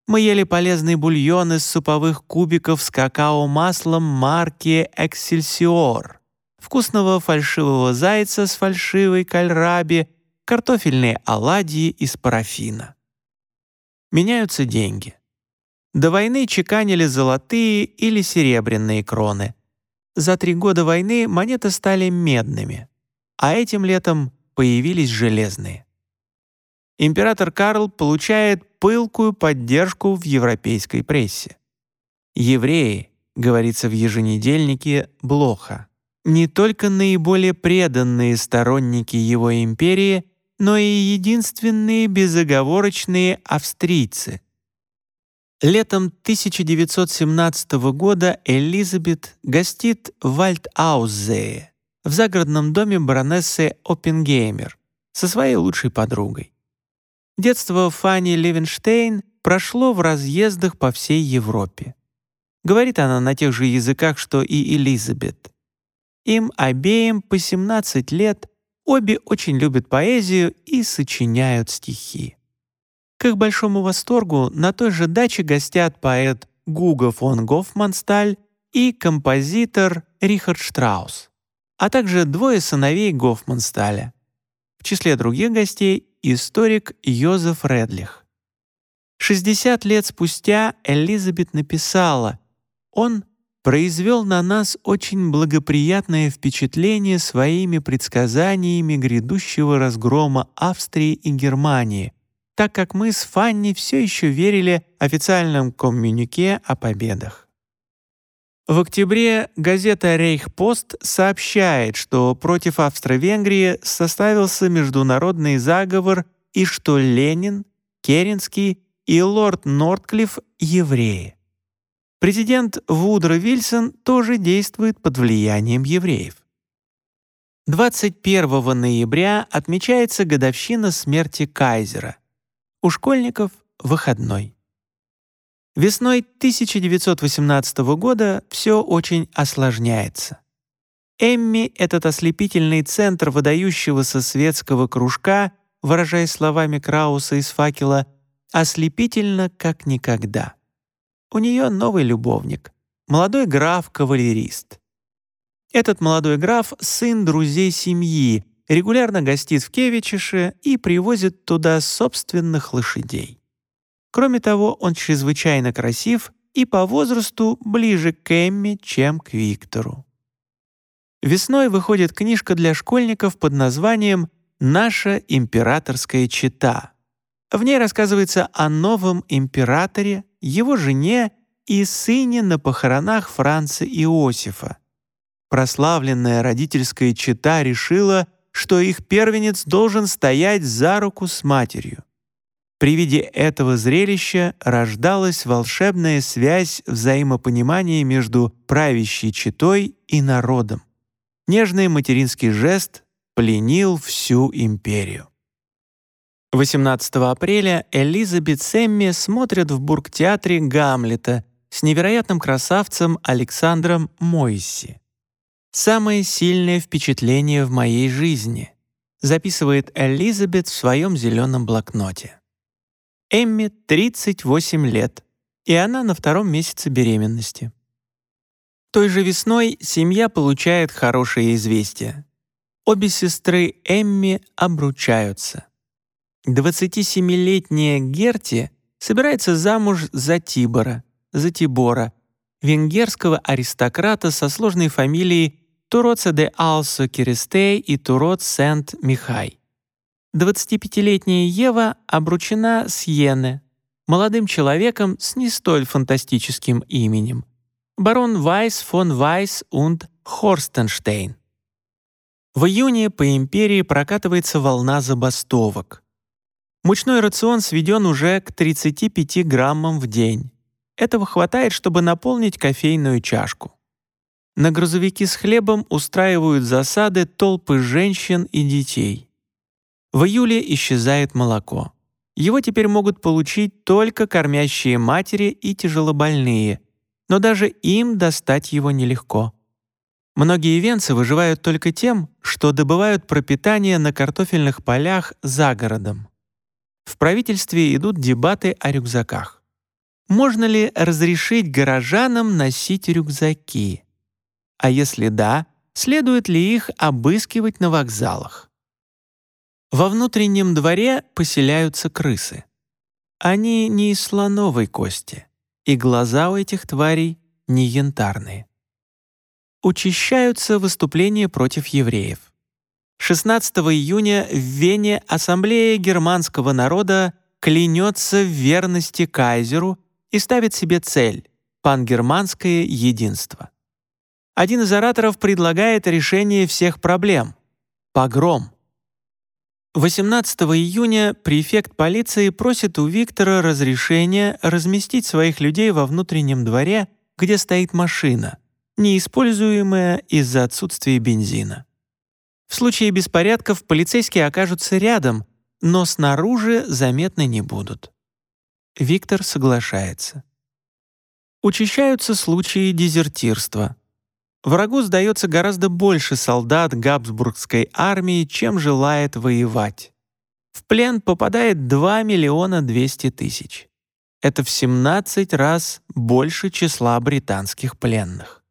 Мы ели полезный бульон из суповых кубиков с какао-маслом марки «Эксельсиор», вкусного фальшивого зайца с фальшивой кальраби, картофельные оладьи из парафина. Меняются деньги. До войны чеканили золотые или серебряные кроны. За три года войны монеты стали медными, а этим летом появились железные. Император Карл получает пылкую поддержку в европейской прессе. Евреи, говорится в еженедельнике Блоха, не только наиболее преданные сторонники его империи, но и единственные безоговорочные австрийцы, Летом 1917 года Элизабет гостит в Вальдаузее, в загородном доме баронессы Оппенгеймер со своей лучшей подругой. Детство Фанни Левенштейн прошло в разъездах по всей Европе. Говорит она на тех же языках, что и Элизабет. Им обеим по 17 лет, обе очень любят поэзию и сочиняют стихи. К их большому восторгу на той же даче гостят поэт Гуго фон Гофмансталь и композитор Рихард Штраус, а также двое сыновей Гофмансталя. В числе других гостей историк Йозеф Редлих. 60 лет спустя Элизабет написала «Он произвел на нас очень благоприятное впечатление своими предсказаниями грядущего разгрома Австрии и Германии, так как мы с Фанни все еще верили официальным коммюнике о победах. В октябре газета «Рейхпост» сообщает, что против Австро-Венгрии составился международный заговор и что Ленин, Керенский и лорд Нортклифф — евреи. Президент Вудро Вильсон тоже действует под влиянием евреев. 21 ноября отмечается годовщина смерти Кайзера — у школьников выходной. Весной 1918 года все очень осложняется. Эмми, этот ослепительный центр выдающегося светского кружка, выражаясь словами Крауса из «Факела», ослепительно как никогда. У нее новый любовник, молодой граф-кавалерист. Этот молодой граф — сын друзей семьи, регулярно гостит в Кевичише и привозит туда собственных лошадей. Кроме того, он чрезвычайно красив и по возрасту ближе к Эмми, чем к Виктору. Весной выходит книжка для школьников под названием «Наша императорская чита». В ней рассказывается о новом императоре, его жене и сыне на похоронах Франца Иосифа. Прославленная родительская чита решила, что их первенец должен стоять за руку с матерью. При виде этого зрелища рождалась волшебная связь взаимопонимания между правящей читой и народом. Нежный материнский жест пленил всю империю. 18 апреля Элизабет с Эмми смотрят в Бургтеатре Гамлета с невероятным красавцем Александром Мойси. «Самое сильное впечатление в моей жизни», записывает Элизабет в своем зеленом блокноте. Эмми 38 лет, и она на втором месяце беременности. Той же весной семья получает хорошее известие. Обе сестры Эмми обручаются. 27-летняя Герти собирается замуж за Тибора, за Тибора, венгерского аристократа со сложной фамилией Туроца де Алсо Киристей и Турот Сент-Михай. 25-летняя Ева обручена с Йене, молодым человеком с не столь фантастическим именем. Барон Вайс фон Вайс und Хорстенштейн. В июне по империи прокатывается волна забастовок. Мучной рацион сведен уже к 35 граммам в день. Этого хватает, чтобы наполнить кофейную чашку. На грузовики с хлебом устраивают засады толпы женщин и детей. В июле исчезает молоко. Его теперь могут получить только кормящие матери и тяжелобольные, но даже им достать его нелегко. Многие венцы выживают только тем, что добывают пропитание на картофельных полях за городом. В правительстве идут дебаты о рюкзаках. Можно ли разрешить горожанам носить рюкзаки? А если да, следует ли их обыскивать на вокзалах? Во внутреннем дворе поселяются крысы. Они не из слоновой кости, и глаза у этих тварей не янтарные. Учащаются выступления против евреев. 16 июня в Вене Ассамблея германского народа клянется в верности кайзеру и ставит себе цель — пангерманское единство. Один из ораторов предлагает решение всех проблем — погром. 18 июня префект полиции просит у Виктора разрешения разместить своих людей во внутреннем дворе, где стоит машина, неиспользуемая из-за отсутствия бензина. В случае беспорядков полицейские окажутся рядом, но снаружи заметны не будут. Виктор соглашается. Учащаются случаи дезертирства. Врагу сдается гораздо больше солдат Габсбургской армии, чем желает воевать. В плен попадает 2 миллиона 200 тысяч. Это в 17 раз больше числа британских пленных.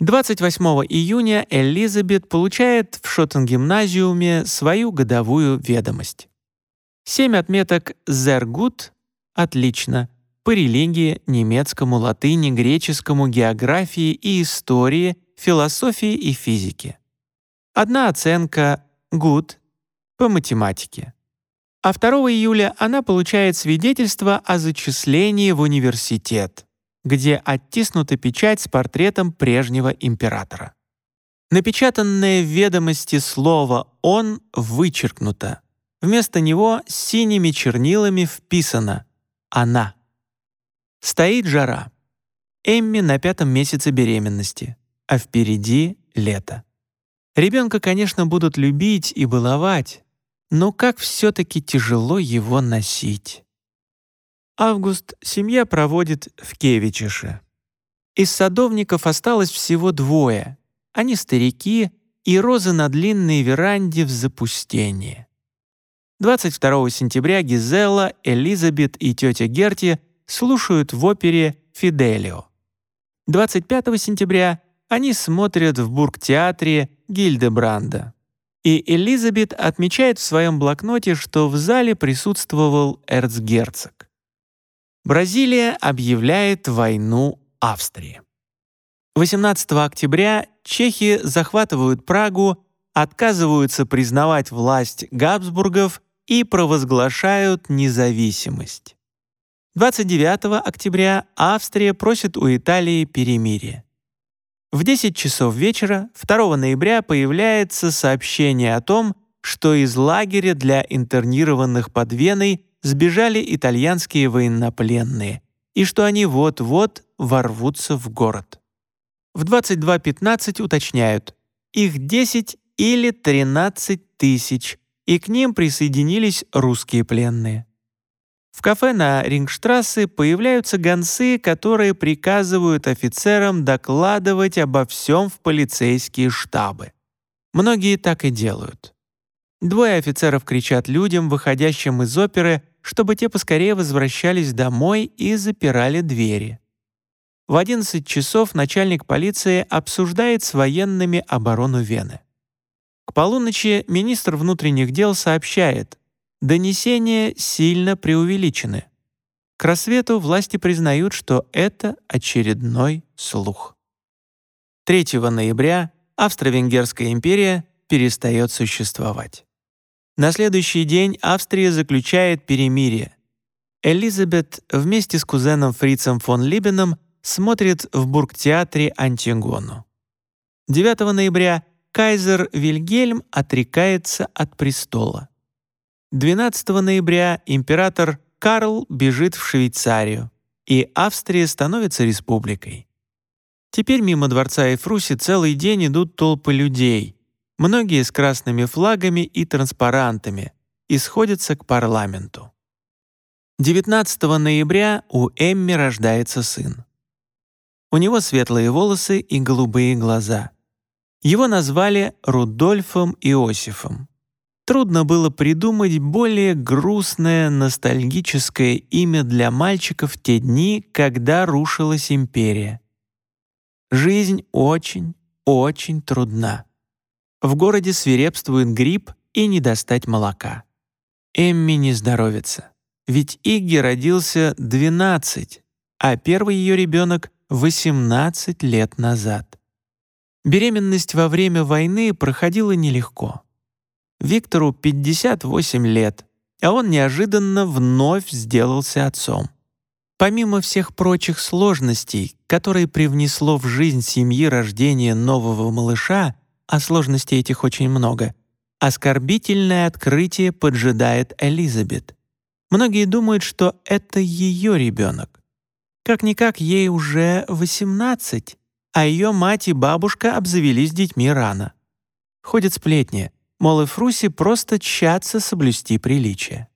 28 июня Элизабет получает в Шоттенгимназиуме свою годовую ведомость. Семь отметок «Зергут» — «Отлично», по религии, немецкому, латыни, греческому, географии и истории, философии и физике. Одна оценка «good» по математике. А 2 июля она получает свидетельство о зачислении в университет, где оттиснута печать с портретом прежнего императора. Напечатанное в ведомости слово «он» вычеркнуто. Вместо него синими чернилами вписано «она». Стоит жара. Эмми на пятом месяце беременности, а впереди лето. Ребенка, конечно, будут любить и баловать, но как все-таки тяжело его носить. Август семья проводит в Кевичеше. Из садовников осталось всего двое. Они старики, и розы на длинной веранде в запустении. 22 сентября Гизелла, Элизабет и тетя Герти слушают в опере «Фиделио». 25 сентября они смотрят в Бургтеатре Гильдебранда. И Элизабет отмечает в своем блокноте, что в зале присутствовал эрцгерцог. Бразилия объявляет войну Австрии. 18 октября чехи захватывают Прагу, отказываются признавать власть Габсбургов и провозглашают независимость. 29 октября Австрия просит у Италии перемирие. В 10 часов вечера 2 ноября появляется сообщение о том, что из лагеря для интернированных под Веной сбежали итальянские военнопленные и что они вот-вот ворвутся в город. В 22.15 уточняют, их 10 или 13 тысяч, и к ним присоединились русские пленные. В кафе на Рингштрассе появляются гонцы, которые приказывают офицерам докладывать обо всем в полицейские штабы. Многие так и делают. Двое офицеров кричат людям, выходящим из оперы, чтобы те поскорее возвращались домой и запирали двери. В 11 часов начальник полиции обсуждает с военными оборону Вены. К полуночи министр внутренних дел сообщает, Донесения сильно преувеличены. К рассвету власти признают, что это очередной слух. 3 ноября Австро-Венгерская империя перестает существовать. На следующий день Австрия заключает перемирие. Элизабет вместе с кузеном Фрицем фон Либеном смотрит в Бургтеатре Антигону. 9 ноября кайзер Вильгельм отрекается от престола. 12 ноября император Карл бежит в Швейцарию, и Австрия становится республикой. Теперь мимо дворца Эфруси целый день идут толпы людей, многие с красными флагами и транспарантами, и сходятся к парламенту. 19 ноября у Эмми рождается сын. У него светлые волосы и голубые глаза. Его назвали Рудольфом Иосифом. Трудно было придумать более грустное ностальгическое имя для мальчика в те дни, когда рушилась империя. Жизнь очень, очень трудна. В городе свирепствует грипп и не достать молока. Эмми не здоровится, ведь Игги родился 12, а первый ее ребенок 18 лет назад. Беременность во время войны проходила нелегко. Виктору 58 лет, а он неожиданно вновь сделался отцом. Помимо всех прочих сложностей, которые привнесло в жизнь семьи рождение нового малыша, а сложностей этих очень много, оскорбительное открытие поджидает Элизабет. Многие думают, что это ее ребенок. Как-никак ей уже 18, а ее мать и бабушка обзавелись детьми рано. Ходят сплетни — мол, Эфруси просто тщатся соблюсти приличие.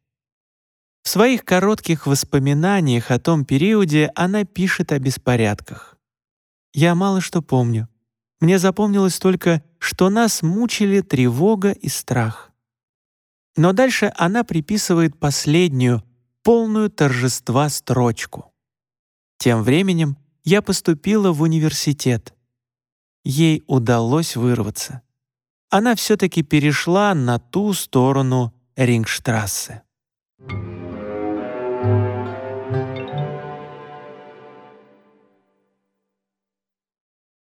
В своих коротких воспоминаниях о том периоде она пишет о беспорядках. «Я мало что помню. Мне запомнилось только, что нас мучили тревога и страх». Но дальше она приписывает последнюю, полную торжества строчку. Тем временем я поступила в университет. Ей удалось вырваться она все-таки перешла на ту сторону Рингштрассе. Thank you